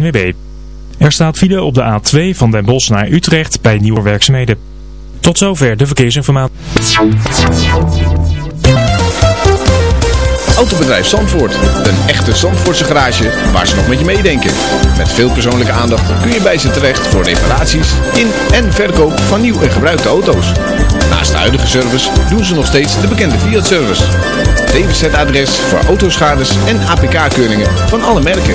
NWB. Er staat file op de A2 van Den Bosch naar Utrecht bij nieuwe. Tot zover de verkeersinformatie. Autobedrijf Zandvoort. Een echte Zandvoortse garage waar ze nog met je meedenken. Met veel persoonlijke aandacht kun je bij ze terecht voor reparaties in en verkoop van nieuw en gebruikte auto's. Naast de huidige service doen ze nog steeds de bekende Fiat-service. DWZ-adres voor autoschades en APK-keuringen van alle merken.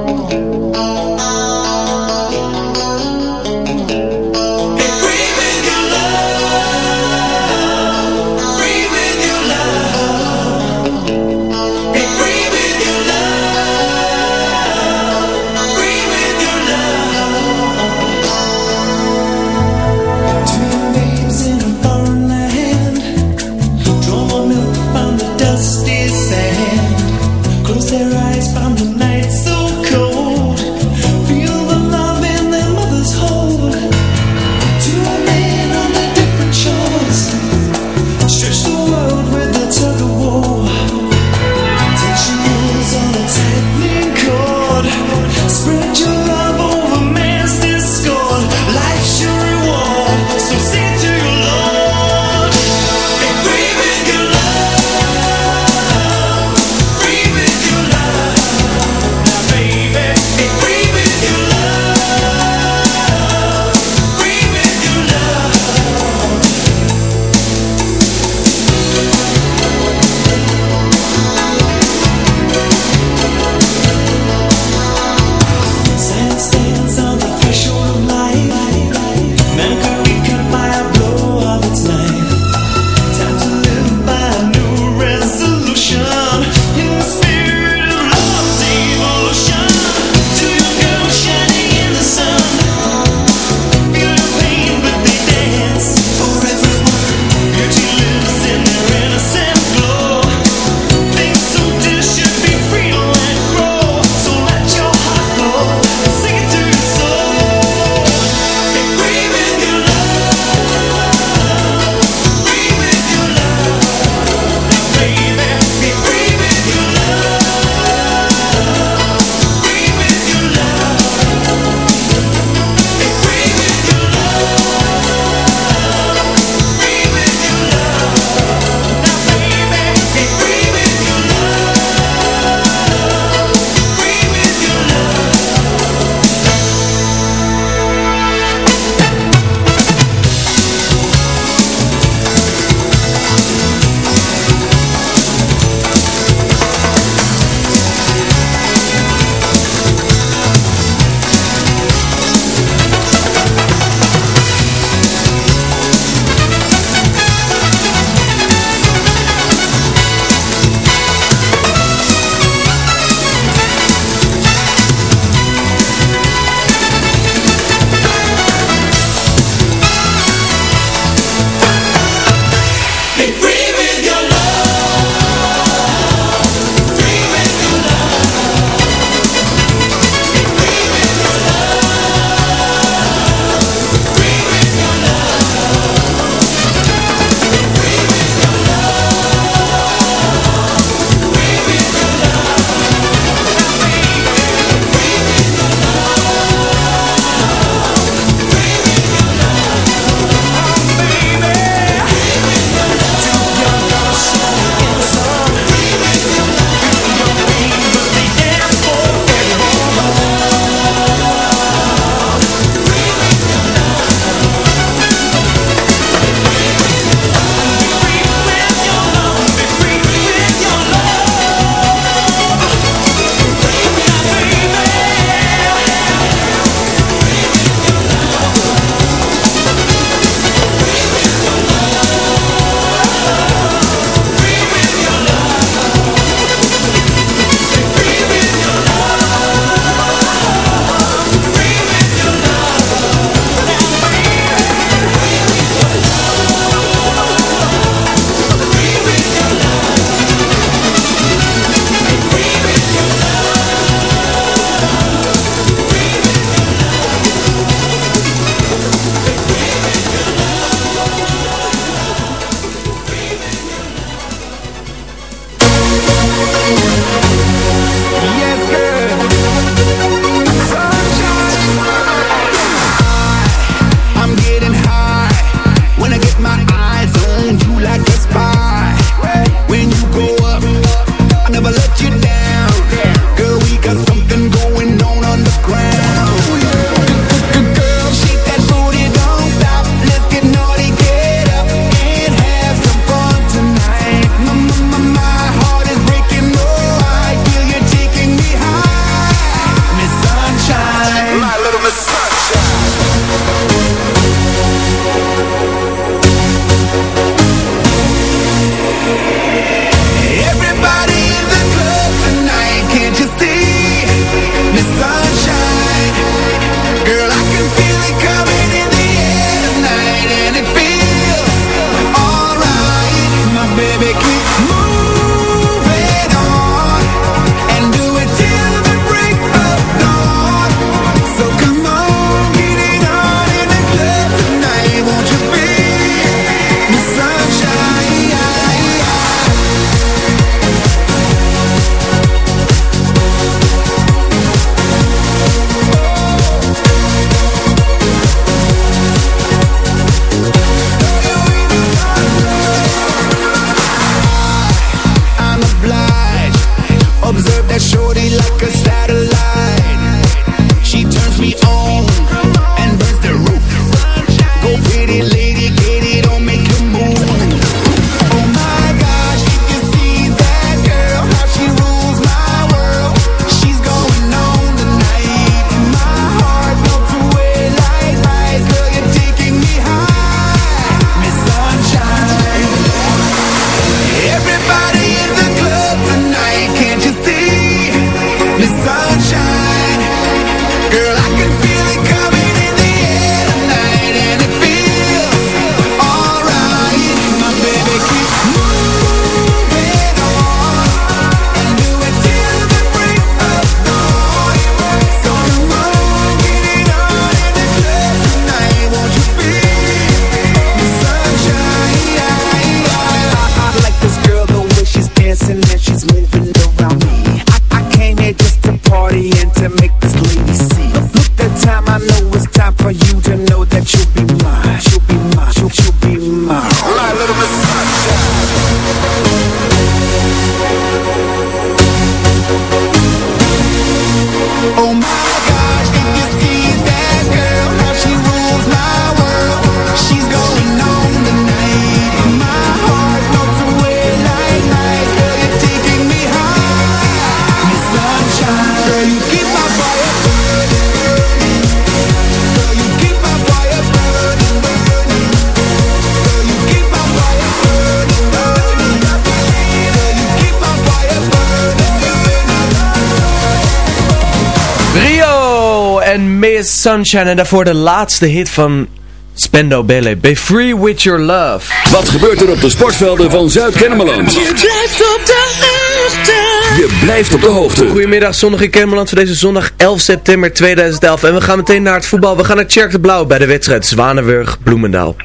En Miss Sunshine en daarvoor de laatste hit van Spendo Ballet. Be free with your love. Wat gebeurt er op de sportvelden van Zuid-Kennemerland? Je blijft op de hoogte. Je blijft op de hoogte. Goedemiddag, zondag in Kennemerland voor deze zondag 11 september 2011. En we gaan meteen naar het voetbal. We gaan naar Tjerk de Blauw bij de wedstrijd Zwanenburg-Bloemendaal.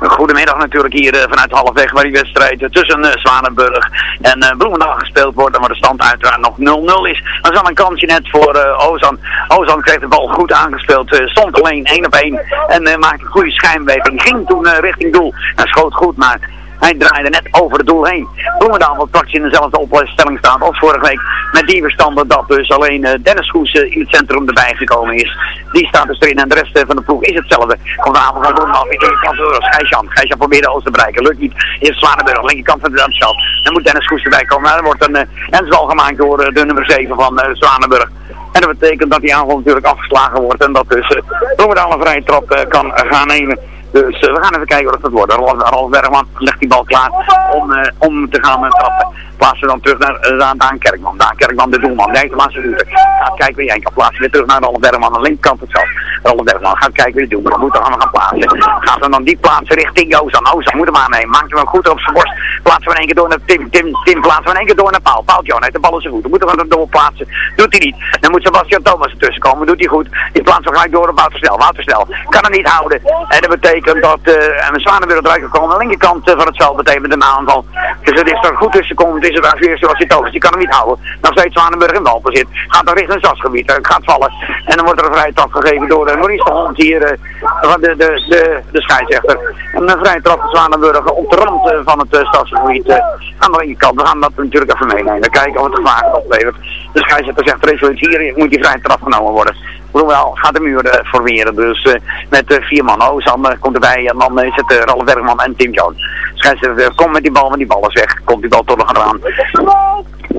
Goedemiddag natuurlijk hier eh, vanuit Halfweg waar die wedstrijd eh, tussen eh, Zwanenburg en Bloemendaal gespeeld wordt. En waar de stand uiteraard nog 0-0 is. Dan is al een kansje net voor Ozan. Ozan kreeg de bal goed aangespeeld. stond alleen 1 op 1 en maakte een goede schijnbeweging. Ging toen richting doel en schoot goed maar... Hij draaide net over het doel heen. Bloemendaal wat praktisch in dezelfde opstelling staat als vorige week. Met die verstanden dat dus alleen eh, Dennis Goes eh, in het centrum erbij gekomen is. Die staat dus erin en de rest eh, van de ploeg is hetzelfde. Komt de avond van Bloemendaal weer de kant door als Gijsjan. Gijsjan probeerde Oost te bereiken. Lukt niet. Eerst Zwanenburg, linkerkant van de Amsterdam. Dan moet Dennis Goes erbij komen. Nou, er wordt een uh, ensbal gemaakt door de nummer 7 van Zwanenburg. En dat betekent dat die aanval natuurlijk afgeslagen wordt. En dat dus Bloemendaal een vrije trap kan gaan nemen. Dus eh, we gaan even kijken wat het wordt. Rolf, Bergman legt die bal klaar om, eh, om te gaan eh, trappen. Plaatsen dan terug naar uh, Daan Kerkman. Daan Kerkman de doelman. Heeft de laatste minuten. Gaat kijken wie hij kan plaatsen. Weer terug naar Rolf Bergman. Aan de linkerkant hetzelfde. Rolf Bergman gaat kijken wie de doelman. Moet er allemaal gaan plaatsen. Gaat hem dan die plaatsen richting Ozan. Ozan moet hem aannemen. Maakt hem goed op zijn borst. Plaatsen we in één keer door naar Tim. Tim, Tim plaatsen we in één keer door naar Paul. Paul John heeft de bal in zijn voeten. Moet hem er door plaatsen. Doet hij niet. Dan moet Sebastian Thomas ertussen komen. Doet hij goed. Die plaatsen we gelijk door op Wouter Snel. Snel kan hem niet houden. En dat betekent dat uh, een Zwanenburg eruit kan komen. Aan de linkerkant uh, van het veld betekent een aanval. Dus het is er goed tussen komen. Het is er weer zoals hij Thomas. Die kan hem niet houden. Nog steeds Zwanenburg in balbezit. Gaat dan richting het stadsgebied. Het gaat vallen. En dan wordt er een vrije trap gegeven door uh, Maurice de Hond hier. Uh, de, de, de, de scheidsrechter. En een vrije trap van Zwanenburg op de rand uh, van het uh, stadsgebied. Uh, aan de linkerkant. We gaan dat natuurlijk even meenemen. Kijken of het gevaar oplevert. De scheidsrechter zegt er is. Hier moet die vrije trap genomen worden. Hoewel gaat de muur uh, formeren. Dus uh, met uh, vier man. Ozan komt erbij. En dan is het Ralf Bergman en Tim Jones. Scheidsrechter komt met die bal. Maar die bal is weg. Komt die bal toch nog aan.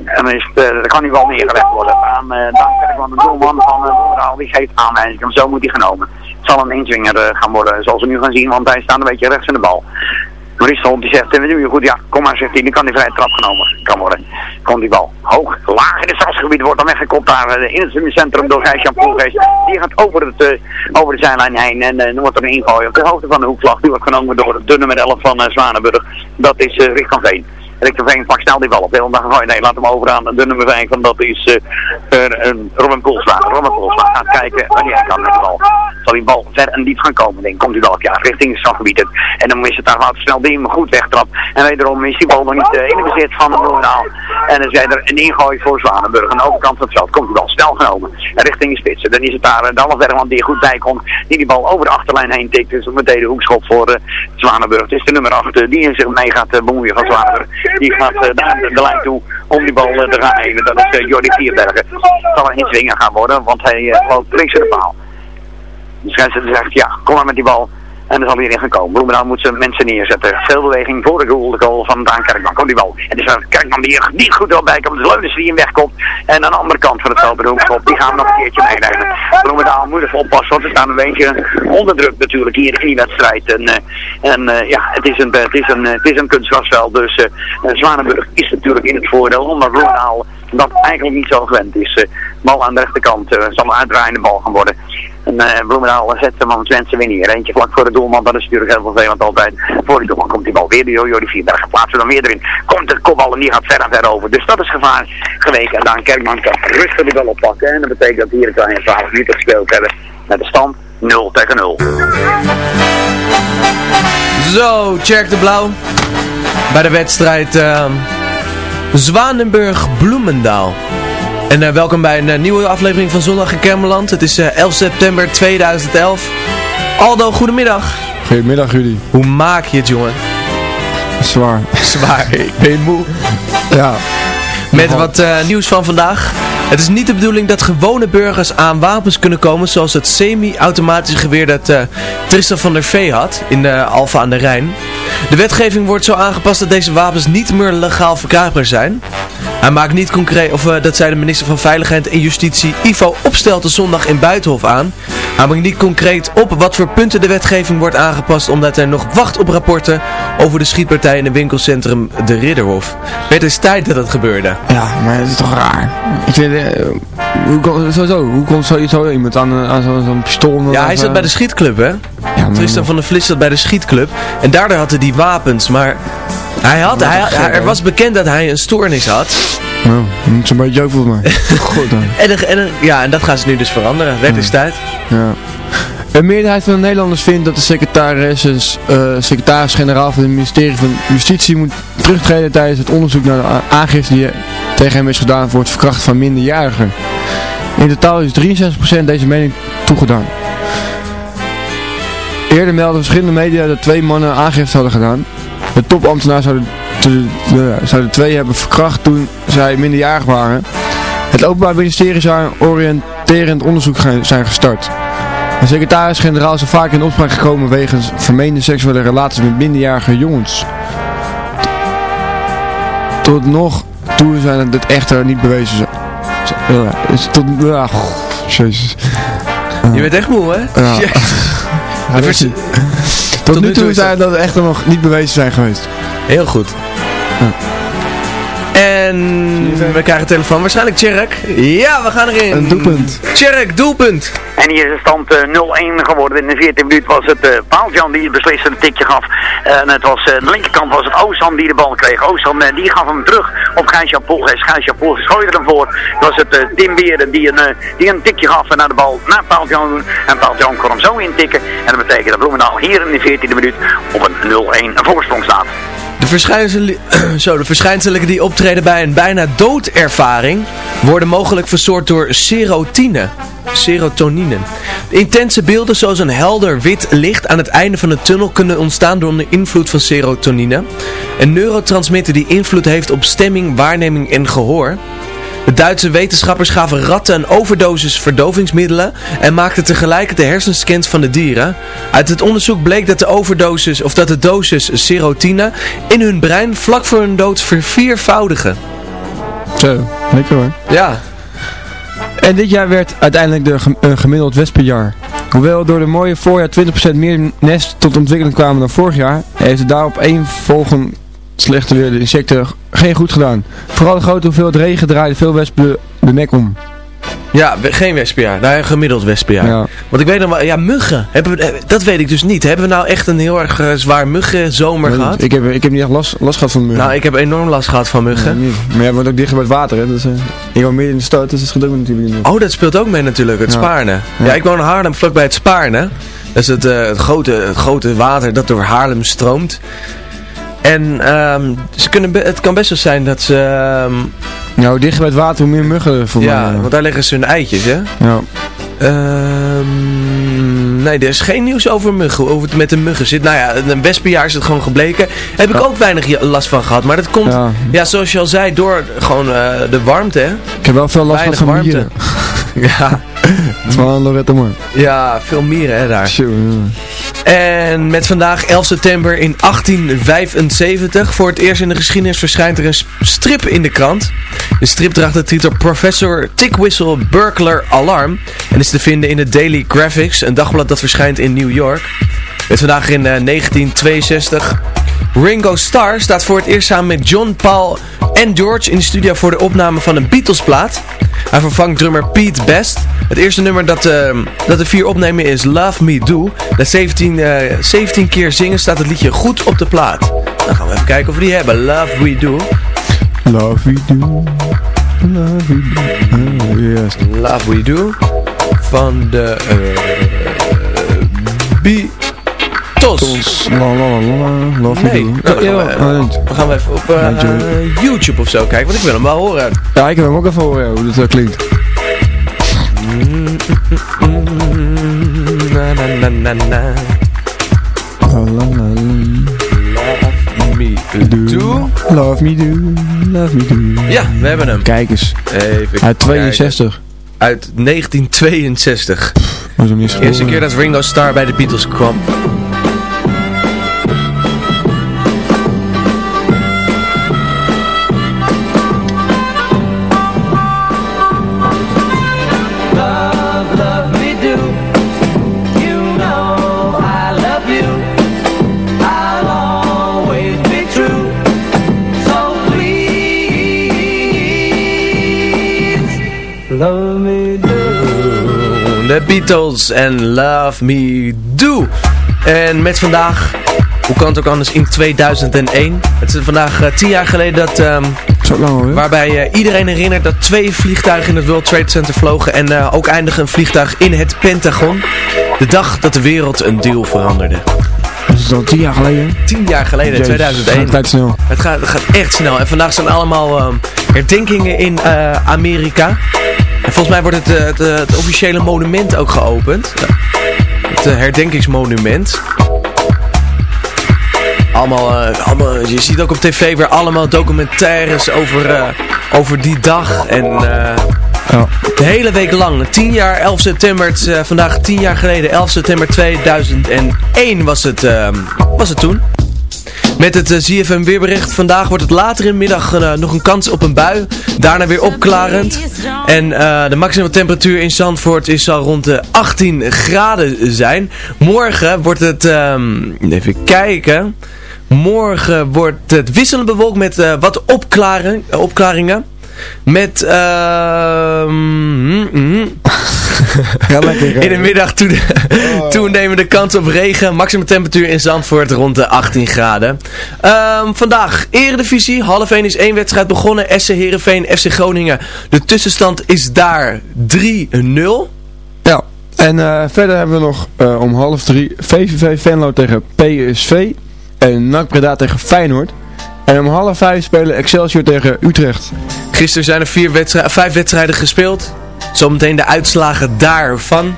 En dan, is het, kan die bal neergelegd worden. Aan Bergman, de doelman van uh, Die geeft aanwijzing. Zo moet die genomen. Het zal een inzwinger gaan worden. Zoals we nu gaan zien. Want hij staat een beetje rechts in de bal. Hond die zegt, we doen je goed, ja, kom maar, zegt hij, dan kan die vrije trap genomen kan worden. Komt die bal hoog, laag in het stadsgebied, wordt dan weggekopt daar uh, in het centrum door Gijs-Jan Poelgeest. Die gaat over, het, uh, over de zijlijn heen en uh, dan wordt er een ingooi op de hoogte van de hoekvlag. Die wordt genomen door de nummer 11 van Zwanenburg, dat is Rick van Veen. Rick van Veen pakt snel die bal op. Heel dag. Nee, laat hem over aan de nummer 5. Want dat is uh, uh, Robin Poelsma. Robin Poelsma gaat kijken wanneer hij kan met de bal. Zal die bal ver en diep gaan komen. Denk, komt die bal ja, richting het strafgebied. En dan is het daar wat snel die hem goed wegtrapt. En wederom is die bal nog niet uh, in de bezit van de Bloemendaal. En dan zijn er een ingooi voor Zwanenburg. Aan de overkant van het veld komt die bal snel genomen. En richting de spitsen. Dan is het daar de Bergman die er goed bij komt. Die die bal over de achterlijn heen tikt. Dus meteen de hoekschop voor Zwanenburg. Het is de nummer 8 die zich mee gaat bemoeien van Zwanenburg. Die gaat uh, daar de, de lijn toe om die bal uh, te gaan. Dat is Jordi Vierbergen. Het zal een inzwinger gaan worden, want hij loopt links in de paal. De scheidsrechter zegt, ja, kom maar met die bal. En dan zal erin gaan komen. Bloemendaal moet zijn mensen neerzetten. Veel beweging voor de goal, de goal van Daan Kerkman. Komt die bal. En is een Kerkman die er niet goed bij komt. De Leunens die hem wegkomt. En aan de andere kant van het veld, hoekschop, die gaan we nog een keertje meenemen. Bloemendaal moet even oppassen, want we staan een beetje onder druk natuurlijk hier in die wedstrijd. En, uh, en uh, ja, het is een, het is een, het is een kunstgrasveld. Dus uh, Zwanenburg is natuurlijk in het voordeel. Omdat Bloemendaal dat eigenlijk niet zo gewend is. bal aan de rechterkant zal een uitdraaiende bal gaan worden. En uh, Bloemendaal zet hem aan Twente weer neer. Eentje vlak voor de doelman, dat is natuurlijk heel vervelend altijd. Voor die doelman komt die bal weer de Jojo die Vierberg. Plaatsen dan weer erin. Komt de kopbal en die gaat ver en ver over. Dus dat is gevaar geweken. En dan Kerkman kan rustig die bal oppakken. En dat betekent dat hier een kleine 12 minuten gespeeld hebben. Met de stand 0 tegen 0. Zo, Tjerk de Blauw. Bij de wedstrijd uh, Zwanenburg-Bloemendaal. En eh, welkom bij een eh, nieuwe aflevering van Zondag in Kermeland. Het is eh, 11 september 2011. Aldo, goedemiddag. Goedemiddag jullie. Hoe maak je het, jongen? Zwaar. Zwaar, ik ben moe. Ja. Met wat nieuws van vandaag. Het is niet de bedoeling dat gewone burgers aan wapens kunnen komen zoals het semi-automatische geweer dat eh, Tristan van der Vee had in de Alfa aan de Rijn. De wetgeving wordt zo aangepast dat deze wapens niet meer legaal verkrijgbaar zijn. Hij maakt niet concreet, of eh, dat zei de minister van Veiligheid en Justitie Ivo Opstelten zondag in Buitenhof aan. Hij maakt niet concreet op wat voor punten de wetgeving wordt aangepast omdat hij nog wacht op rapporten over de schietpartij in het winkelcentrum De Ridderhof. Het is tijd dat het gebeurde. Ja, maar het is toch raar. Ik vind, hoe, kon, sowieso, hoe komt sowieso iemand aan, eh, aan zo'n zo'n pistool? Ja, hij zat bij de schietclub, hè? Ja, Tristan van der Vlis zat bij de schietclub. En daardoor had hij die wapens, maar... Hij had, hij, hij- er was bekend dat hij een stoornis had. Nou, dat is een beetje ook volgens mij. Goed dan. En, en, ja, en dat gaan ze nu dus veranderen. Wet is tijd. Ja. Een meerderheid van de Nederlanders vindt dat de secretaris, eh, secretaris-generaal van het ministerie van Justitie moet terugtreden tijdens het onderzoek naar de aangifte die tegen hem is gedaan voor het verkrachten van minderjarigen. In totaal is 63% deze mening toegedaan. Eerder meldden verschillende media dat twee mannen aangifte hadden gedaan. De topambtenaar zou de, de, de- zou de twee hebben verkracht toen zij minderjarig waren. Het Openbaar Ministerie zou een oriënterend onderzoek zijn gestart. De secretaris-generaal is al vaak in opspraak gekomen wegens vermeende seksuele relaties met minderjarige jongens. Tot nog toe zijn het echter niet bewezen. Ja, is tot, ja, goh, jezus. Je bent echt moe, hè? Ja. Ja, is- Tot, nu toe zijn dat echter nog niet bewezen zijn geweest. Heel goed. En we krijgen telefoon. Waarschijnlijk Tjerk. Ja, we gaan erin. Een doelpunt. Tjerk, doelpunt. En hier is de stand eh, 0-1 geworden. In de 14e minuut was het eh Paaltjan die het beslissende tikje gaf. En het was, eh, aan de linkerkant was het Ozan die de bal kreeg. Ozan eh, die gaf hem terug op Gijs-Jan Polges. Gijs-Jan Polges gooide hem voor. Het was het eh, Tim Beren die een, eh, die een tikje gaf naar de bal naar Paaltjan doen. En Paaltjan kon hem zo intikken. En dat betekent dat Bloemendaal hier in de 14e minuut op een 0-1 voorsprong staat. Zo, de verschijnselen die optreden bij een bijna doodervaring worden mogelijk verstoord door serotine. Serotonine. Intense beelden zoals een helder wit licht aan het einde van de tunnel kunnen ontstaan door de invloed van serotonine. Een neurotransmitter die invloed heeft op stemming, waarneming en gehoor. De Duitse wetenschappers gaven ratten een overdosis verdovingsmiddelen en maakten tegelijk de hersenscans van de dieren. Uit het onderzoek bleek dat de overdosis of dat de dosis serotine in hun brein vlak voor hun dood verviervoudigen. Zo, lekker hoor. Ja, En dit jaar werd uiteindelijk de gem- een gemiddeld wespenjaar. Hoewel door de mooie voorjaar 20% meer nest tot ontwikkeling kwamen dan vorig jaar, heeft het daarop één volgend slechte weer de insecten geen goed gedaan. Vooral de grote hoeveelheid regen draaide veel wespen de, nek om. ja geen wespenjaar. Nou, een gemiddeld wespenjaar. Ja. Want ik weet nog wel, ja, muggen. Hebben we, eh, dat weet ik dus niet. Hebben we nou echt een heel erg eh, zwaar muggenzomer Weet gehad? Ik heb, ik heb niet echt last, last gehad van muggen. Nou, ik heb enorm last gehad van muggen. Nee. Maar jij woont ook dichter bij het water, hè? Dus, eh, ik woon midden in de stad, dus dat is gedrukt natuurlijk niet. Oh, dat speelt ook mee natuurlijk, het Ja. Spaarne. Ja. Ja. ik woon in Haarlem, vlakbij het Spaarne. Dat is het, eh, het, grote, het grote water dat door Haarlem stroomt. En ehm, ze kunnen het kan best wel zijn dat ze... ehm, Nou, hoe dichter bij het water, hoe meer muggen voor ja, mij. eh. want daar leggen ze hun eitjes, hè? Ja. Ehm, nee, er is geen nieuws over muggen, hoe het met de muggen zit. Nou ja, een wespenjaar is het gewoon gebleken. Heb ik ook weinig last van gehad, maar dat komt, ja, Ja. zoals je al zei, door gewoon eh, de warmte, hè? Ik heb wel veel last Weinig van warmte. Ja, Het is wel Loretta Moore. ja, veel mieren, hè, daar. Ja. En met vandaag 11 september in 1875 voor het eerst in de geschiedenis verschijnt er een strip in de krant. De strip draagt de titel Professor Tickwhistle Burglar Alarm en is te vinden in de Daily Graphics, een dagblad dat verschijnt in New York. Met vandaag in eh, 1962 Ringo Starr staat voor het eerst samen met John, Paul en George in de studio voor de opname van een Beatles plaat. Hij vervangt drummer Pete Best. Het eerste nummer dat, eh, dat de vier opnemen is Love Me Do. Na 17, eh, 17 keer zingen staat het liedje goed op de plaat. Dan gaan we even kijken of we die hebben. Love We Do. Love we do. Love we do. Oh, yes. Love We Do. Van de... eh Beatles. La la la la, love me Nee, do. dan Ja, gaan we- gaan even op eh, YouTube of zo kijken, want ik wil hem wel horen. Ja, ik heb hem ook even horen hoe dit eh, klinkt. Na, na, na, na, na. Me do. Love me do, love me do. Ja, we hebben hem. Kijk eens, Even uit kijken. 62. Uit 1962. Was hem niet eerste keer dat Ringo Starr bij de Beatles kwam. Beatles en Love Me Do. En met vandaag, hoe kan het ook anders, in 2001. Het is vandaag eh, tien jaar geleden dat... ehm, Zo lang. Waarbij eh, iedereen herinnert dat twee vliegtuigen in het World Trade Center vlogen en eh, ook eindigde een vliegtuig in het Pentagon. De dag dat de wereld een deel veranderde. Dat is al tien jaar geleden. Tien jaar geleden, Jezus, 2001. gaat tijd snel. Het gaat, het gaat echt snel. En vandaag zijn allemaal ehm, herdenkingen in Amerika. En volgens mij wordt het, eh, het, eh, het officiële monument ook geopend. Het eh, herdenkingsmonument. Allemaal, allemaal, je ziet ook op tv weer allemaal documentaires over, over die dag. En Ja. de hele week lang, 10 jaar, 11 september, het vandaag 10 jaar geleden, 11 september 2001 was het, was het toen. Met het eh, ZFM weerbericht. Vandaag wordt het later in de middag eh, nog een kans op een bui. Daarna weer opklarend. En eh, de maximum temperatuur in Zandvoort is zal rond de 18 graden zijn. Morgen wordt het... ehm, even kijken. Morgen wordt het wisselend bewolkt met eh, wat opklaren, eh, opklaringen. Met... mm. Ja, lekker. hè? In de middag toe toenemende kans op regen. Maximum temperatuur in Zandvoort rond de 18 graden. Ehm, vandaag Eredivisie. Half 1 is één wedstrijd begonnen. SC Heerenveen, FC Groningen. De tussenstand is daar 3-0. Ja, en eh, verder hebben we nog eh, om half drie VVV Venlo tegen PSV en NAC Breda tegen Feyenoord. En om half vijf spelen Excelsior tegen Utrecht. Gisteren zijn er vier wedstrij- vijf wedstrijden gespeeld. Zometeen de uitslagen daarvan.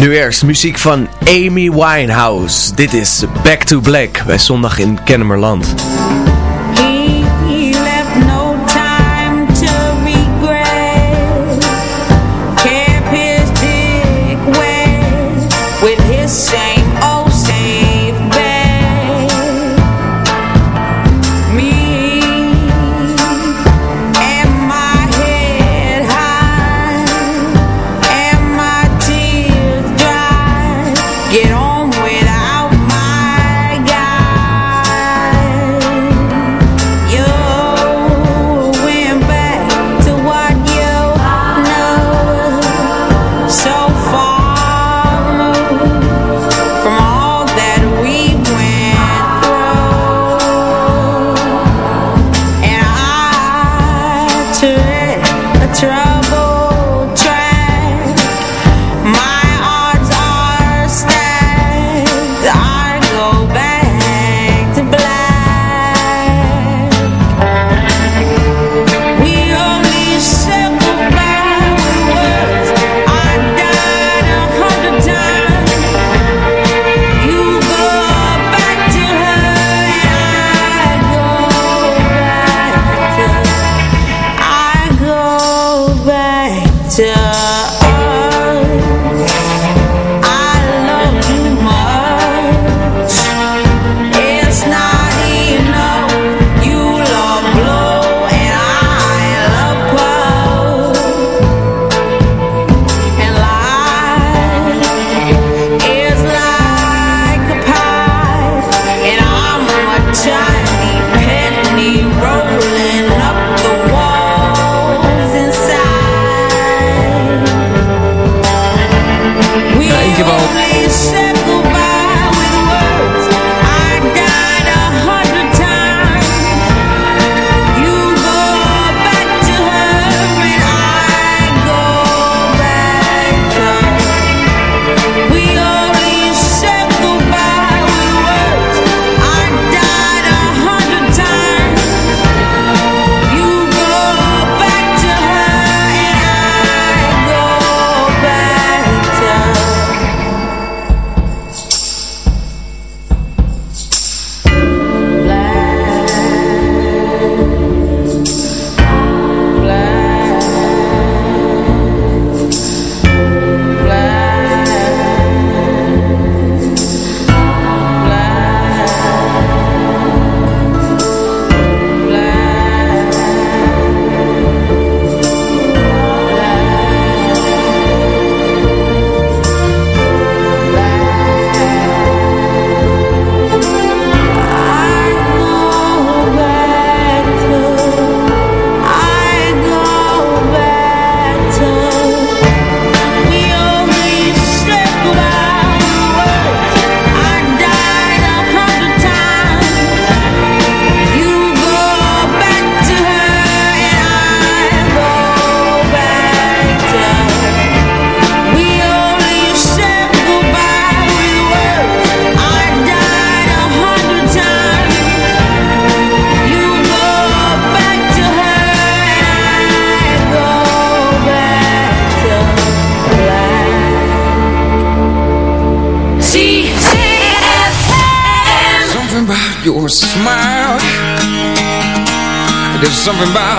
Nu eerst muziek van Amy Winehouse. Dit is Back to Black bij Zondag in Kennemerland. something about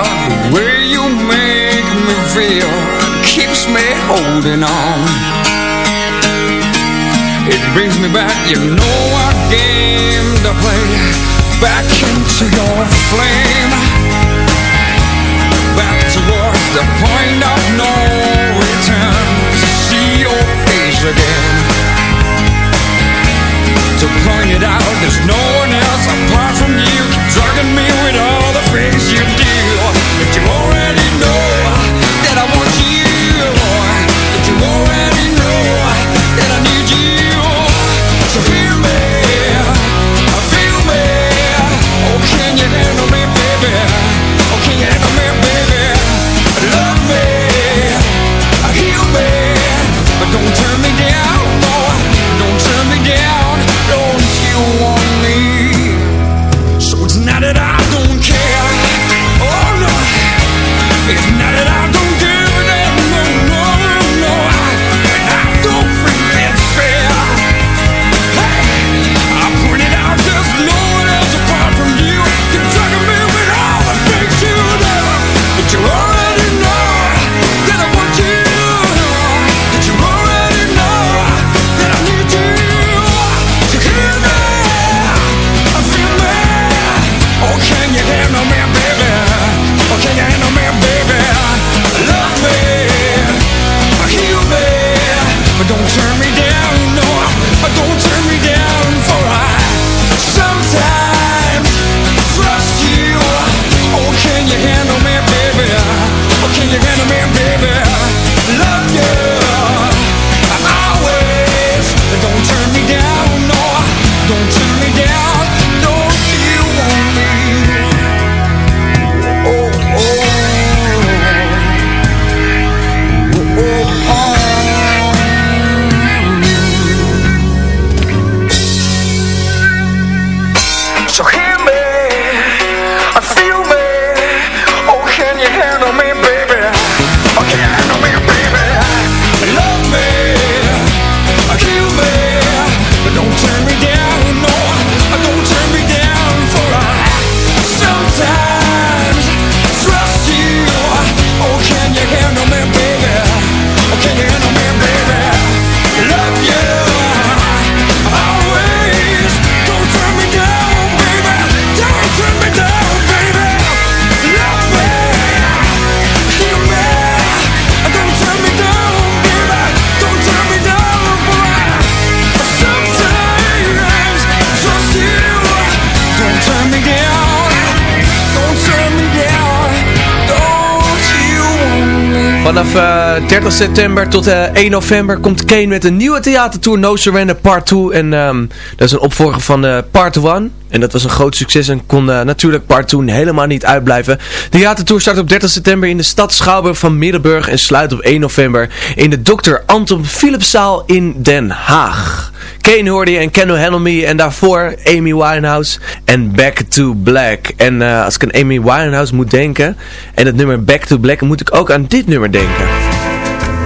Vanaf eh, 30 september tot eh, 1 november komt Kane met een nieuwe theatertour No Surrender Part 2. En ehm, dat is een opvolger van uh, Part 1. En dat was een groot succes en kon eh, natuurlijk Part toen helemaal niet uitblijven. De Theatertour start op 30 september in de stad Schouwburg van Middelburg en sluit op 1 november in de Dr. Anton Philipszaal in Den Haag. Kane hoorde je en Kenno Henley en daarvoor Amy Winehouse en Back to Black. En eh, als ik aan Amy Winehouse moet denken en het nummer Back to Black moet ik ook aan dit nummer denken.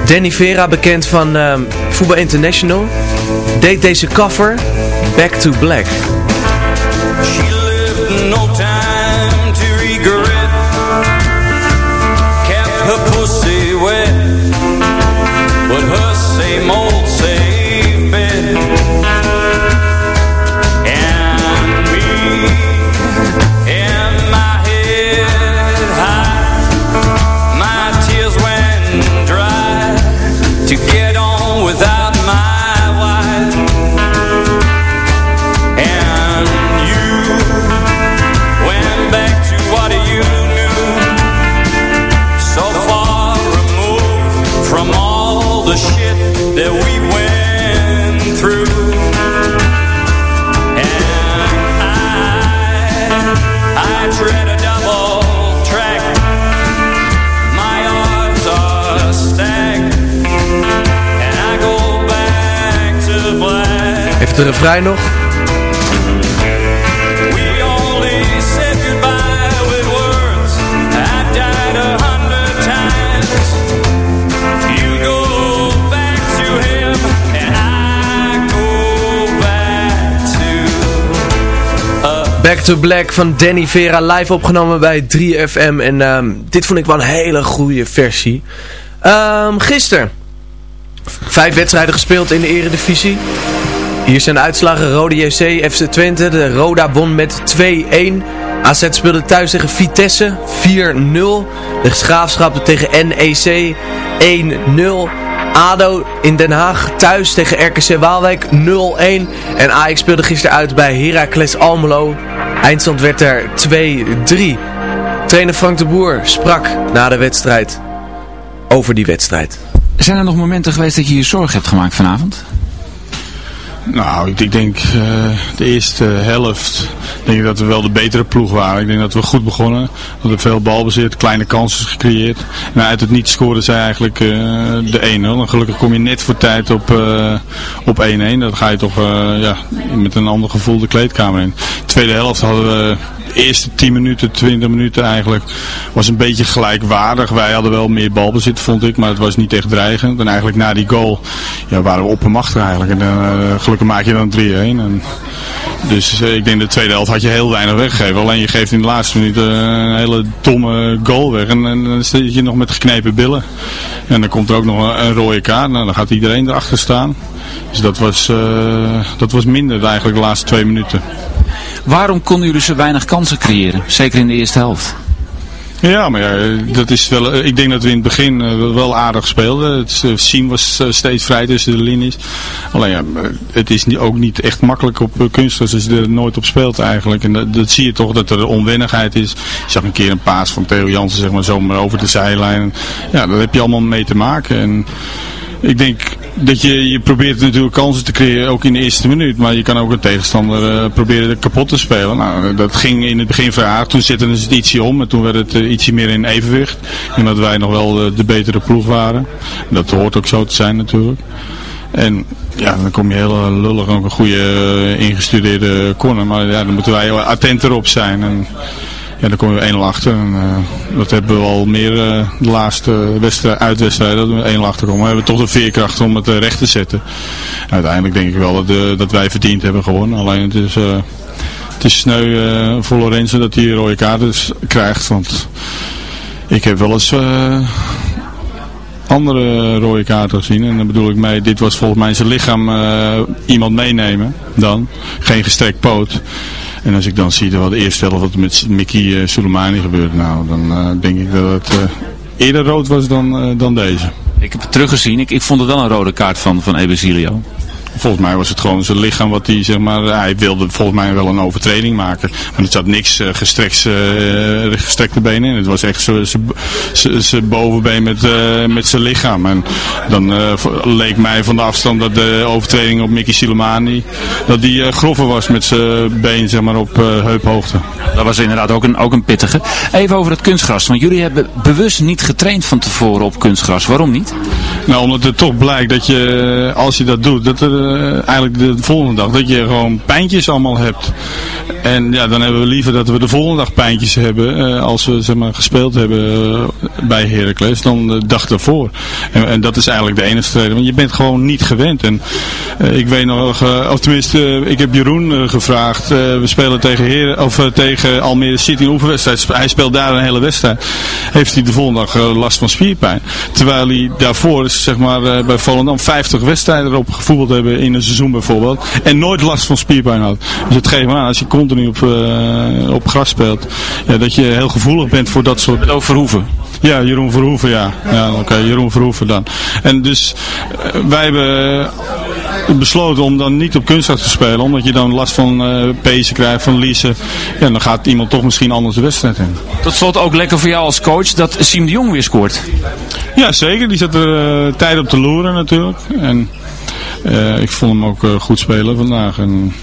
Danny Vera, bekend van ehm, Voetbal International, deed deze cover Back to Black. She het refrein nog. Back to Black van Danny Vera, live opgenomen bij 3FM. En ehm, dit vond ik wel een hele goede versie. Um, gisteren, vijf wedstrijden gespeeld in de eredivisie. Hier zijn de uitslagen. Rode JC, FC Twente. De Roda won met 2-1. AZ speelde thuis tegen Vitesse 4-0. De Graafschap tegen NEC 1-0. ADO in Den Haag thuis tegen RKC Waalwijk 0-1. En Ajax speelde gisteren uit bij Heracles Almelo. Eindstand werd er 2-3. Trainer Frank de Boer sprak na de wedstrijd over die wedstrijd. Zijn er nog momenten geweest dat je je zorgen hebt gemaakt vanavond? Nou, ik, denk eh, de eerste helft denk ik dat we wel de betere ploeg waren. Ik denk dat we goed begonnen. We hadden veel balbezit, kleine kansen gecreëerd. En uit het niet scoren zij eigenlijk eh, de 1-0. En gelukkig kom je net voor tijd op, eh, op 1-1. Dan ga je toch eh, ja, met een ander gevoel de kleedkamer in. Tweede helft hadden we de eerste 10 minuten, 20 minuten eigenlijk was een beetje gelijkwaardig. Wij hadden wel meer balbezit vond ik, maar het was niet echt dreigend. En eigenlijk na die goal ja, waren we oppermachtig eigenlijk. En gelukkig maak je dan 3-1. En dus ik denk de tweede had je heel weinig weggegeven. Alleen je geeft in de laatste minuut uh, een hele domme goal weg. En, dan zit je nog met geknepen billen. En dan komt er ook nog een, rode kaart. Nou, dan gaat iedereen erachter staan. Dus dat was, dat was minder eigenlijk de laatste twee minuten. Waarom konden jullie zo weinig kansen creëren? Zeker in de eerste helft. Ja, maar ja, dat is wel, ik denk dat we in het begin uh, wel aardig speelden. Het uh, Siem was steeds vrij tussen de linies. Alleen ja, het is ook niet echt makkelijk op kunstgras als je er nooit op speelt eigenlijk. En dat, dat, zie je toch dat er onwennigheid is. Je zag een keer een paas van Theo Jansen zeg maar zomaar over de zijlijn. Ja, daar heb je allemaal mee te maken. En ik denk dat je, je probeert natuurlijk kansen te creëren, ook in de eerste minuut. Maar je kan ook een tegenstander uh, proberen kapot te spelen. Nou, dat ging in het begin vrij aardig. Toen zette ze het ietsje om en toen werd het uh, ietsje meer in evenwicht. En dat wij nog wel de, de betere ploeg waren. Dat hoort ook zo te zijn natuurlijk. En ja, dan kom je heel lullig ook een goede ingestudeerde corner. Maar ja, dan moeten wij attenter op zijn. En, ja, dan kom je 1-0 achter. En, uh, dat hebben we al meer uh, de laatste wedstrijd, uitwedstrijden, dat we 1-0 achter komen. We hebben toch de veerkracht om het uh, recht te zetten. En uiteindelijk denk ik wel dat, dat wij verdiend hebben gewonnen. Alleen het is, het is sneu voor Lorenzo dat hij rode kaarten krijgt. Want ik heb wel eens andere rode kaarten gezien. En dan bedoel ik mee, dit was volgens mij zijn lichaam iemand meenemen dan. Geen gestrekt poot. En als ik dan zie wat de eerste helft wat met Mickey uh, Soleimani gebeurt, nou, dan uh, denk ik dat het uh, eerder rood was dan, dan deze. Ik heb het teruggezien. Ik, ik vond het wel een rode kaart van, van Ebesilio. Volgens mij was het gewoon zijn lichaam wat hij, zeg maar, hij wilde volgens mij wel een overtreding maken. Maar er zat niks uh, gestrekt, uh, gestrekte benen in. Het was echt zijn bovenbeen met, uh, met zijn lichaam. En dan leek mij van de afstand dat de overtreding op Mickey Silemani, dat die grover was met zijn been, zeg maar, op heuphoogte. Dat was inderdaad ook een, ook een pittige. Even over het kunstgras, want jullie hebben bewust niet getraind van tevoren op kunstgras. Waarom niet? Nou, omdat het toch blijkt dat je, als je dat doet, dat er eigenlijk de volgende dag, dat je gewoon pijntjes allemaal hebt. En ja, dan hebben we liever dat we de volgende dag pijntjes hebben, uh, als we zeg maar gespeeld hebben uh, bij Heracles, dan de dag daarvoor. En, en, dat is eigenlijk de enige reden, want je bent gewoon niet gewend. En ik weet nog, of tenminste, ik heb Jeroen gevraagd, we spelen tegen, Heer, of, tegen Almere City een oefenwedstrijd. Hij speelt daar een hele wedstrijd. Heeft hij de volgende dag last van spierpijn. Terwijl hij daarvoor, zeg maar, bij Volendam 50 wedstrijden erop gevoetbald hebben in een seizoen bijvoorbeeld. En nooit last van spierpijn had. Dus het geeft me aan, als je continu op, uh, op gras speelt, ja, dat je heel gevoelig bent voor dat soort... Ook Verhoeven? Ja, Jeroen Verhoeven, ja. ja Oké, okay, Jeroen Verhoeven dan. En dus uh, wij hebben besloten om dan niet op kunstgras te spelen, omdat je dan last van uh, pezen krijgt, van liezen. Ja, dan gaat iemand toch misschien anders de wedstrijd in. Tot slot ook lekker voor jou als coach dat Siem de Jong weer scoort. Ja, zeker. Die zat er uh, tijd op te loeren natuurlijk. En uh, ik vond hem ook uh, goed spelen vandaag. En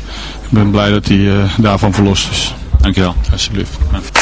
ik ben blij dat hij uh, daarvan verlost is. Dankjewel. Alsjeblieft. Ja.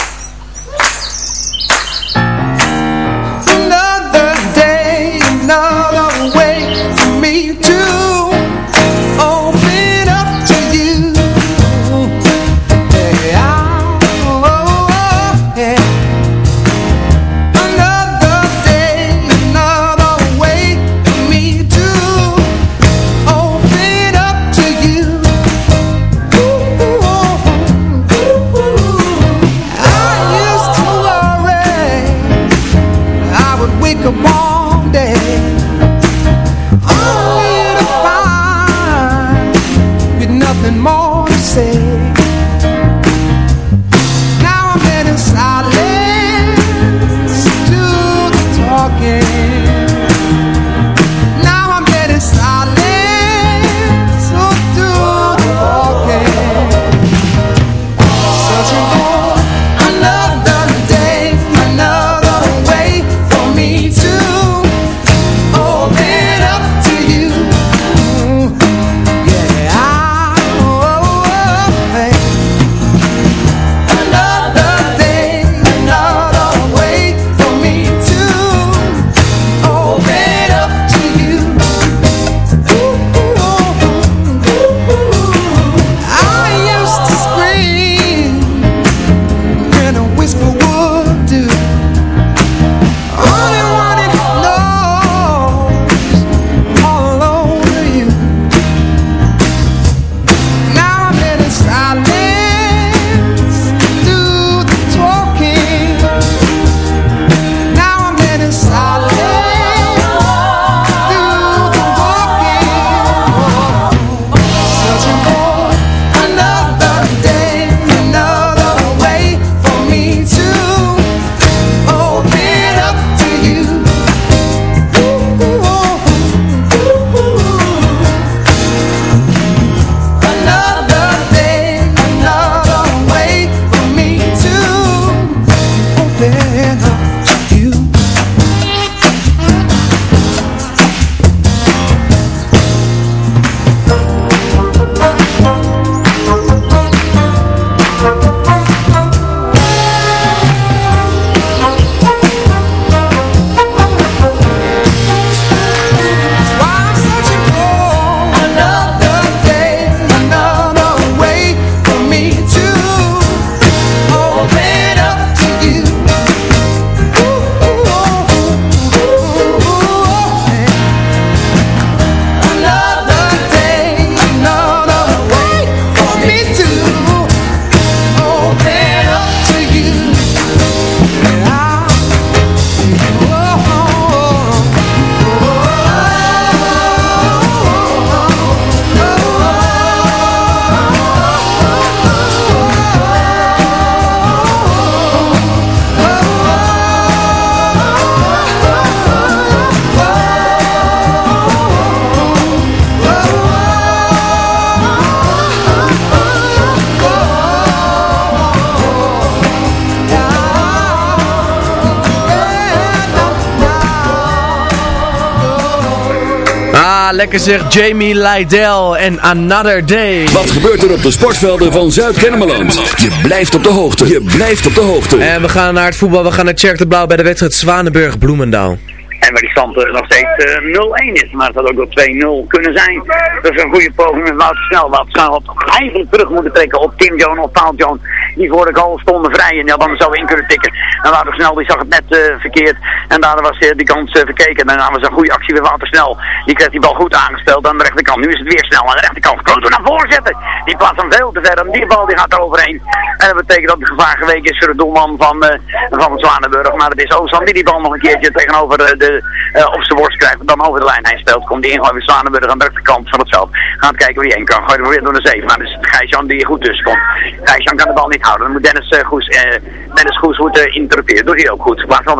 Ja, lekker zeg Jamie Lydell en Another Day. Wat gebeurt er op de sportvelden van Zuid-Kennemerland? Je blijft op de hoogte. Je blijft op de hoogte. En we gaan naar het voetbal, we gaan naar Tjerk de Blauw bij de wedstrijd Zwanenburg-Bloemendaal. En waar die stand eh, nog steeds eh, 0-1 is. Maar het had ook wel 2-0 kunnen zijn. Dat is een goede poging met Wout Snel. Wout Snel had eigenlijk terug moeten trekken op Tim Joan of Paul Joan. Die voor de goal stonden vrij en die had dan zo in kunnen tikken. En Wouter Snel die zag het net eh, verkeerd. En daardoor was eh, die kans eh, verkeken. En daarna was een goede actie bij Wouter Snel. Die kreeg die bal goed aangespeeld aan de rechterkant. Nu is het weer snel aan de rechterkant. Kloot naar voren zetten. Die plaatst hem veel te ver. En die bal die gaat er overheen. En dat betekent dat het gevaar geweken is voor de doelman van, eh van Zwanenburg. Maar het is Ozan die die bal nog een keertje tegenover de, de, eh, op zijn borst krijgt. En dan over de lijn heen speelt. Komt die ingooi bij Zwanenburg aan de rechterkant van het veld. Gaat kijken wie hij heen kan. Gooit weer door de zeven. Maar dus Gijsjan die goed tussen komt. Gijsjan kan de bal niet houden. Dan moet Dennis eh, Goes, Dennis Goes moet uh, interruperen. Doet hij ook goed. Plaats van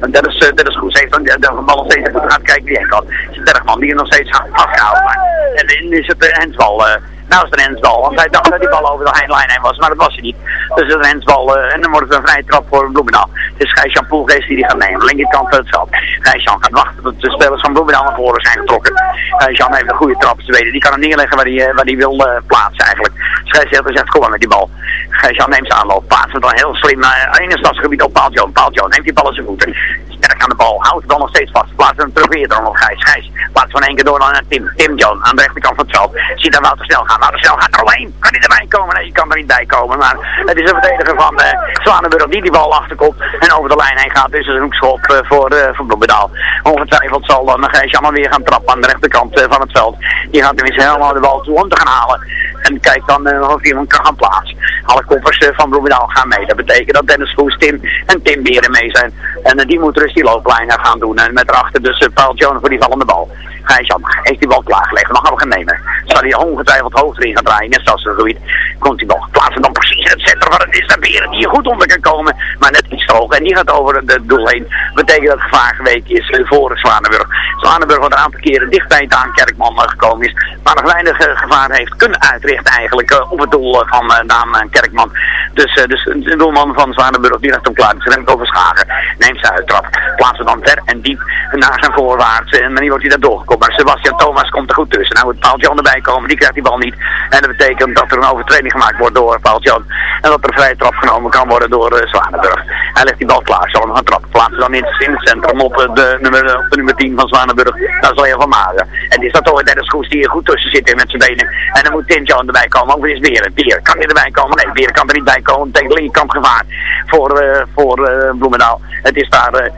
En Dennis, uh, Dennis Goes heeft dan de, de nog steeds goed. Gaat kijken wie heen kan. Het is Bergman die er nog steeds afgehouden. En nu is het uh, Hensbal. eh nou is het een hensbal, want hij dacht dat die bal over de heinlijn heen was, maar dat was hij niet. Dus het is een hensbal eh, en dan wordt het een vrije trap voor Bloemendaal. Het is Gijs-Jan Poelgeest die die gaat nemen, linkerkant van het veld. Gijs-Jan gaat wachten tot de spelers van Bloemendaal naar voren zijn getrokken. Gijs-Jan heeft een goede trap te weten, die kan hem neerleggen waar hij, eh, hij wil eh, plaatsen eigenlijk. Scheidsrechter zegt, kom maar met die bal. Gijs-Jan neemt zijn aanloop, plaatst het dan heel slim uh, in het stadsgebied op Paal Joan. Paal Joan neemt die bal in zijn voeten. Sterk aan de bal, houdt het dan nog steeds vast. Plaatst hem terug weer dan nog Gijs. Gijs plaatst van één keer door naar Tim. Tim Joan aan de rechterkant van het veld. Ziet daar Wouter snel gaan. Wouter snel gaat er alleen. Kan hij erbij komen? Nee, je kan er niet bij komen. Maar het is een verdediger van uh, Zwanenburg die die bal achterkomt en over de lijn heen gaat. Dus een hoekschop uh, voor, uh, voor Bloemendaal. Ongetwijfeld zal dan Gijs-Jan weer gaan trappen aan de rechterkant van het veld. Die gaat tenminste helemaal de bal toe om te gaan halen. En kijkt dan uh, of iemand kan gaan plaatsen. Alle koppers uh, van Bloemendaal gaan mee. Dat betekent dat Dennis Voes, Tim en Tim Beren mee zijn. En uh, die moet dus die looplijn gaan doen. En met erachter dus Paul Jones voor die vallende bal. Gijsjan heeft die bal klaargelegd. Mag hem gaan nemen. Zal hij ongetwijfeld hoog erin gaan draaien. Net zoals het gebied. Komt die bal. Plaatsen dan precies in het centrum waar het is. Daar Beren die goed onder kan komen. Maar net iets te hoog. En die gaat over het doel heen. Betekent dat het gevaar geweken is voor Zwanenburg. Zwanenburg wat een aantal keren dichtbij aan Kerkman gekomen is. Maar nog weinig gevaar heeft kunnen uitrichten eigenlijk op het doel van Daan Kerkman. Dus, dus de doelman van Zwanenburg die legt hem klaar. Dus remt over Schagen. Neemt zijn uittrap. Plaatsen dan ver en diep naar zijn voorwaarts. En dan wordt hij daar doorgekomen. Maar Sebastian Thomas komt er goed tussen. Nou moet Paul Jan erbij komen. Die krijgt die bal niet. En dat betekent dat er een overtreding gemaakt wordt door Paul Jan. En dat er een vrije trap genomen kan worden door uh, Zwanenburg. Hij legt die bal klaar. Zal hem gaan trappen. Plaatsen dan in, het centrum op de, nummer, op de nummer 10 van Zwanenburg. Daar zal je van maken. En die staat toch een Dennis Goes die er goed tussen zit met zijn benen. En dan moet Tim erbij komen. Ook is Beren. Beren kan hij erbij komen? Nee, Beren kan er niet bij komen. Tegen de linkerkant gevaar voor, uh, voor Bloemendaal. Het is daar,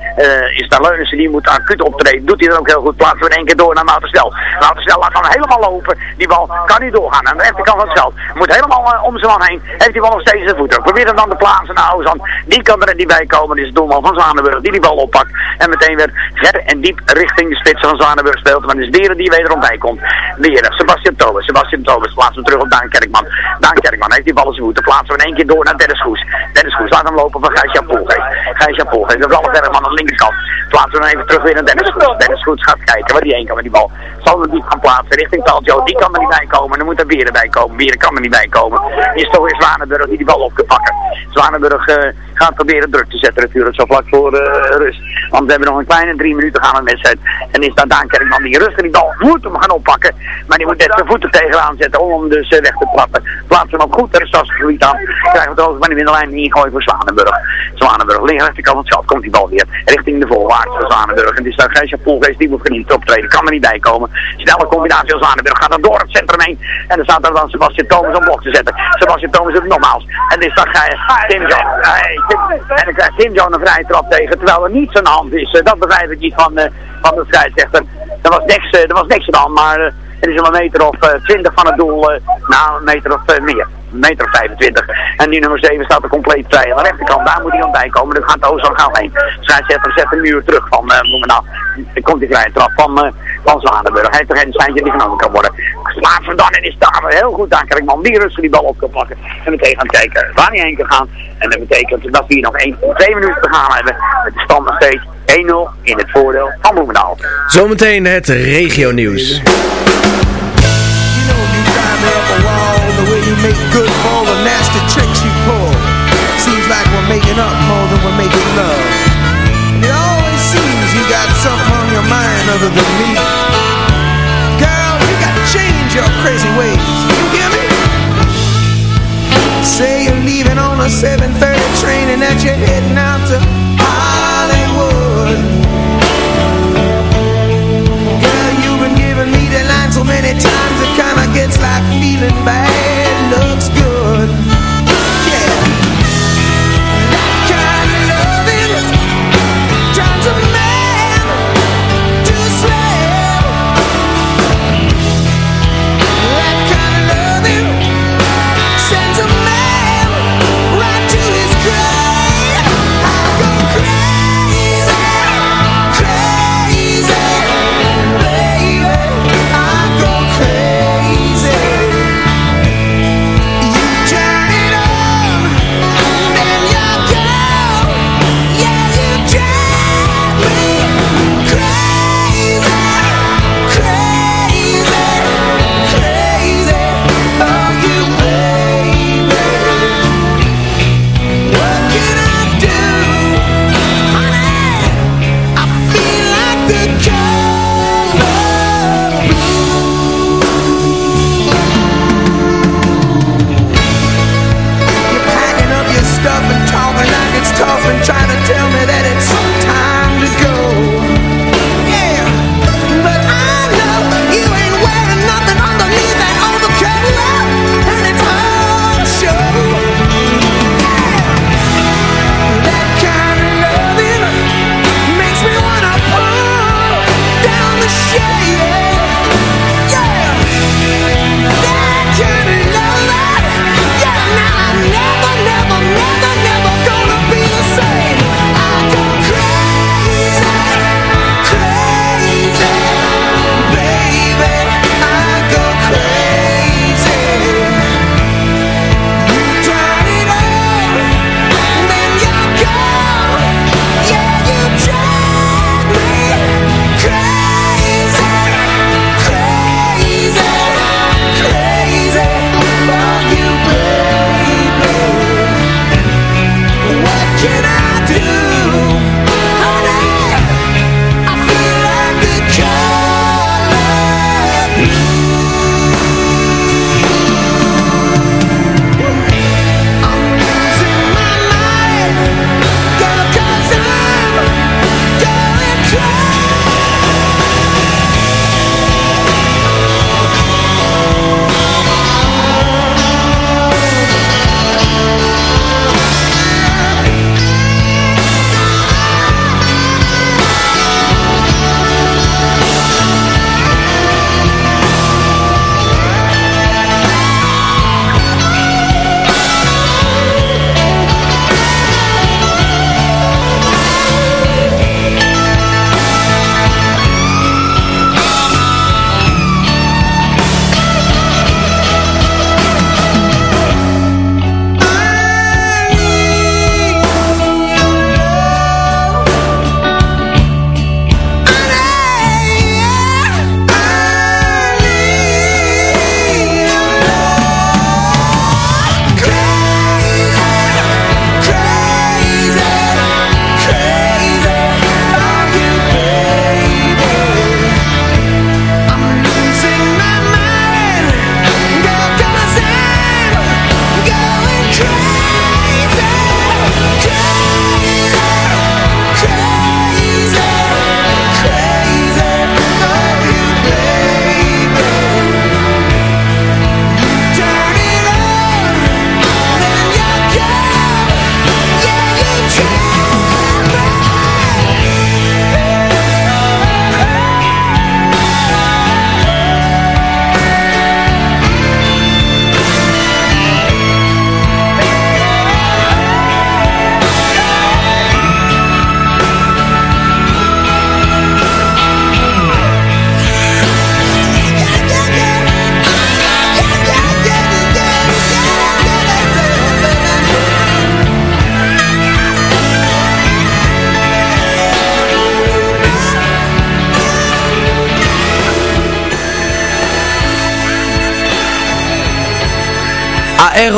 is daar Leunissen die moet acuut optreden. Doet hij er ook heel goed. Plaatsen we in één keer door naar Woutersnel. Woutersnel laat hem helemaal lopen. Die bal kan niet doorgaan. Aan de rechterkant van het. Moet helemaal uh, om zijn man heen. Heeft die bal nog steeds de voeten. Probeert hem dan te plaatsen naar Ozan. Die kan er niet bij komen. Dit is de doelman van Zwanenburg die die bal oppakt. En meteen weer ver en diep richting de spits van Zwanenburg speelt. Maar het is Beren die wederom bij komt. Beren, Sebastian Thomas. Sebastian Thomas plaatst hem terug op Daan Kerkman. Daan Kerkman heeft die bal zijn voeten. Plaatsen we in één keer door naar Dennis Goes. Dennis Goes laat hem lopen van Gijs-Jan Poelgeest. Gijs-Jan Poelgeest. Dat is Bergman aan de linkerkant. Plaatsen we hem even terug weer naar Dennis Goes. Dennis Goes gaat kijken waar die heen kan met die bal. Zal niet gaan plaatsen richting Taljo. Die kan er niet bij komen. Dan moet er Beren bij komen. Beren kan er niet bij komen. Is toch weer Zwanenburg die die bal op kan pakken. Zwanenburg uh, gaat proberen druk te zetten natuurlijk. Zo vlak voor uh, rust. Want we hebben nog een kleine drie minuten gaan met wedstrijd. En is daar Daan Kerkman die rustig die bal moet hem gaan oppakken. Maar die moet net zijn voeten tegenaan zetten om hem dus uh, weg te. Plaatsen hem op goed er stadsgebied aan. Krijgen we het over maar in de lijn ingooien voor Zwanenburg. Zwanenburg, links rechterkant van het. Komt die bal weer richting de voorwaarts van Zwanenburg. En het is daar Gijsja Poelgeest die moet genieten optreden. Kan er niet bij komen. Snelle combinatie van Zwanenburg gaat dan door het centrum heen. En dan staat er dan Sebastian Thomas om blok te zetten. Sebastian Thomas is het nogmaals. En dit is dan Tim John. En dan krijgt Tim John een vrije trap tegen. Terwijl er niets aan de hand is. dat begrijp ik niet van, uh, van de scheidsrechter. Er was niks, uh, er was niks aan de hand. Maar het is wel een meter of 20 van het doel. nou, een meter of meer. Meter of 25. En die nummer 7 staat er compleet vrij. Aan de rechterkant, daar moet hij dan bij komen. Dan gaat Ozan gaan heen. Scheidsrechter zet een muur terug van uh, Bloemendaal. Dan komt die vrije trap van, uh, van Zwanenburg. Hij heeft er geen seintje die genomen kan worden. Slaat van dan en is daar heel goed. Daar kan ik man die rustig die bal op kan pakken. En meteen gaan kijken waar hij heen kan gaan. En dat betekent dat we hier nog 1, 2 minuten te gaan hebben. Met de stand nog steeds 1-0 in het voordeel van Bloemendaal. Zometeen het regio nieuws. climbing up a wall. The way you make good for the nasty tricks you pull Seems like we're making up more than we're making love. And it always seems you got something on your mind other than me. Girl, you gotta change your crazy ways. You hear me? Say you're leaving on a 7.30 train And that you're heading out to Hollywood. So many times it kinda gets like feeling bad looks good.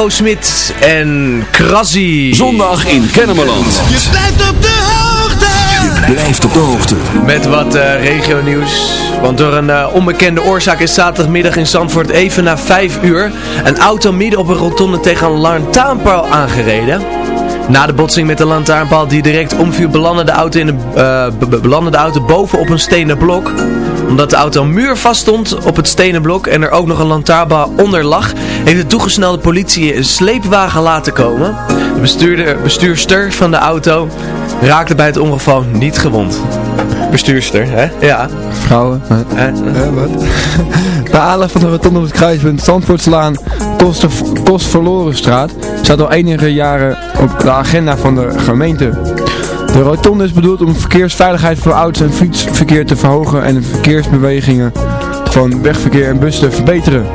Aerosmith en Krassi. Zondag in Kennemerland. Je blijft op de hoogte. Blijft op de hoogte. Met wat eh regio nieuws. Want door een eh, onbekende oorzaak is zaterdagmiddag in Zandvoort even na 5 uur een auto midden op een rotonde tegen een lantaarnpaal aangereden. Na de botsing met de lantaarnpaal die direct omviel, belandde de auto, in de, eh, be- belandde de auto boven op een stenen blok. Omdat de auto muurvast stond op het stenen blok en er ook nog een lantaarnpaal onder lag, heeft de toegesnelde politie een sleepwagen laten komen. De bestuurder, bestuurster van de auto raakte bij het ongeval niet gewond. Bestuurster, hè? Ja. Vrouwen. Hè? Eh, wat? Bij aanleg van de rotonde op het kruispunt Zandvoortslaan Kostverlorenstraat staat al enige jaren op de agenda van de gemeente. De rotonde is bedoeld om verkeersveiligheid voor auto's en fietsverkeer te verhogen en de verkeersbewegingen van wegverkeer en bus te verbeteren.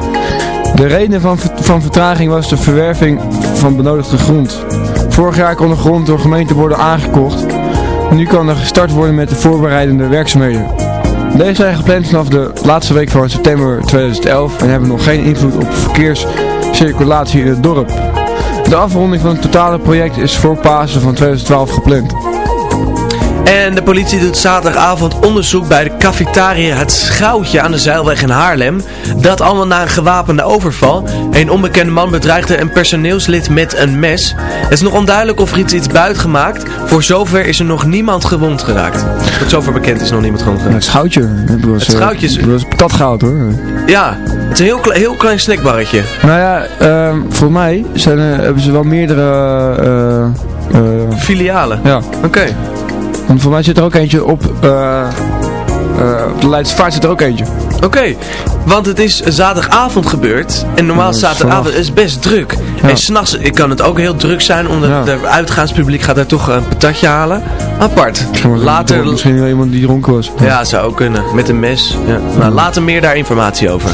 De reden van, van vertraging was de verwerving van benodigde grond. Vorig jaar kon de grond door gemeente worden aangekocht. Nu kan er gestart worden met de voorbereidende werkzaamheden. Deze zijn gepland vanaf de laatste week van september 2011 en hebben nog geen invloed op verkeerscirculatie in het dorp. De afronding van het totale project is voor Pasen van 2012 gepland. En de politie doet zaterdagavond onderzoek bij de cafetaria Het Schoutje aan de Zeilweg in Haarlem. Dat allemaal na een gewapende overval. Een onbekende man bedreigde een personeelslid met een mes. Het is nog onduidelijk of er iets is buitgemaakt. Voor zover is er nog niemand gewond geraakt. Tot zover bekend is nog niemand gewond geraakt. het schoutje. Het, was, Het is- eh, Het was patatgoud hoor. Ja, het is een heel, kle- heel klein snackbarretje. Nou ja, ehm voor mij zijn, hebben ze wel meerdere... eh, eh, Filialen. ja, Oké. Want voor mij zit er ook eentje op... eh eh, op de Leidsvaart zit er ook eentje. Oké, want het is zaterdagavond gebeurd. En normaal Ja, zaterdagavond is best druk. Ja. En s'nachts kan het ook heel druk zijn, omdat Ja. het uitgaanspubliek gaat er toch een patatje halen. Apart. Later... Misschien wel iemand die dronken was. Ja, zou ook kunnen. Met een mes. Ja. Nou, later meer daar informatie over.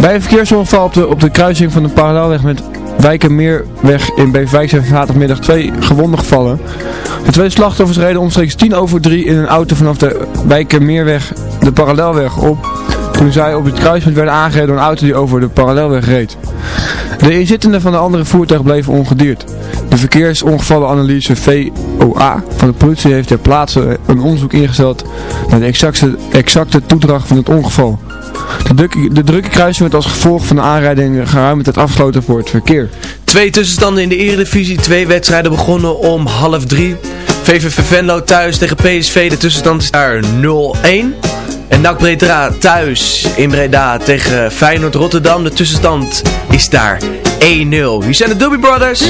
Bij een verkeersongeval op de, op de kruising van de parallelweg met Wijkenmeerweg in Beverwijk zijn zaterdagmiddag twee gewonden gevallen. De twee slachtoffers reden omstreeks 10 over 3 in een auto vanaf de Wijkenmeerweg de parallelweg op. Toen zij op het kruispunt werden aangereden door een auto die over de parallelweg reed. De inzittenden van de andere voertuig bleven ongedeerd. De verkeersongevallenanalyse VOA van de politie heeft ter plaatse een onderzoek ingesteld naar de exacte, exacte toedracht van het ongeval. De drukke, de drukke kruising werd als gevolg van de aanrijding geruime tijd afgesloten voor het verkeer. Twee tussenstanden in de Eredivisie. Twee wedstrijden begonnen om half drie. VVV Venlo thuis tegen PSV. De tussenstand is daar 0-1. En NAC Breda thuis in Breda tegen Feyenoord Rotterdam. De tussenstand is daar 1-0. Hier zijn de Doobie Brothers.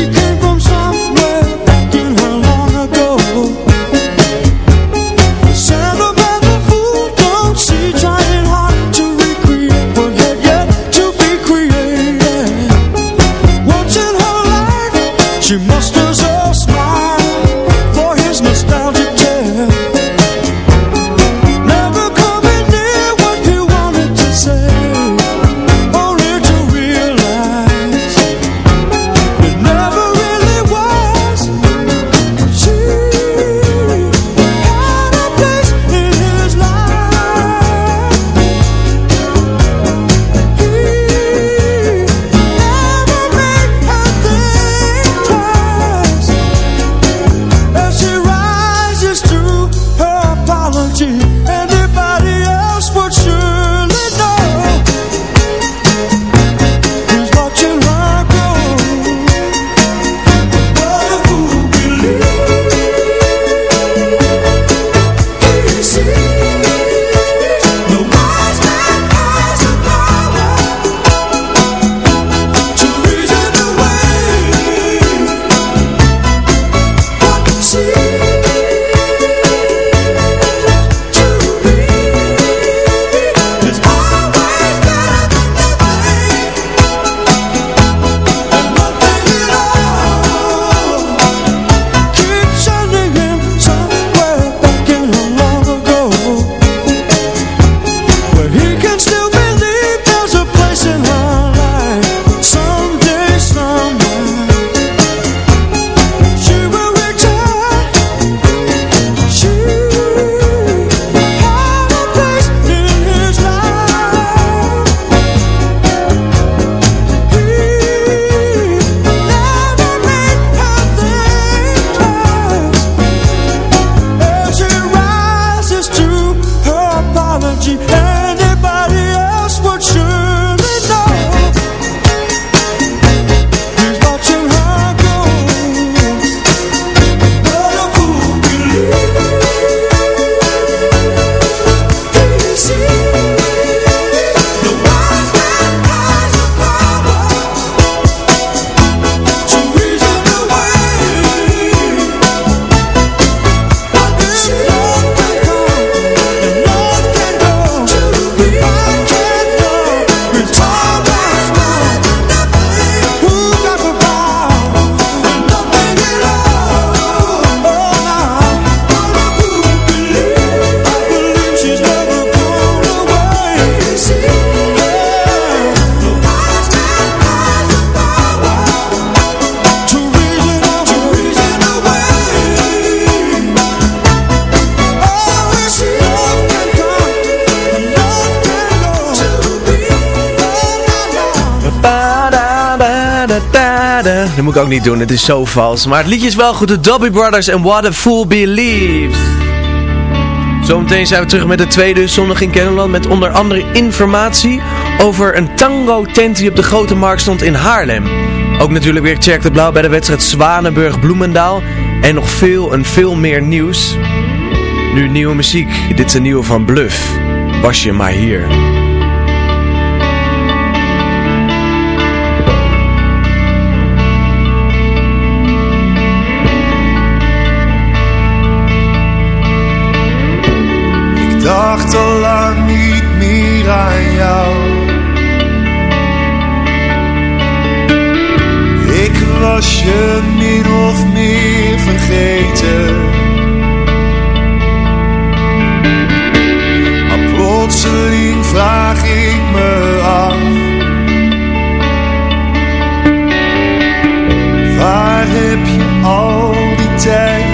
Niet doen, het is zo vals. Maar het liedje is wel goed, de Dobby Brothers en What a Fool Believes. Zometeen zijn we terug met de tweede zondag in Kennemerland met onder andere informatie over een tango tent die op de Grote Markt stond in Haarlem. Ook natuurlijk weer Check de Blauw bij de wedstrijd Zwanenburg-Bloemendaal en nog veel en veel meer nieuws. Nu nieuwe muziek, dit is de nieuwe van Bluff. Was je maar hier. Dacht al lang niet meer aan jou. Ik was je min of meer vergeten. Maar plotseling vraag ik me af. Waar heb je al die tijd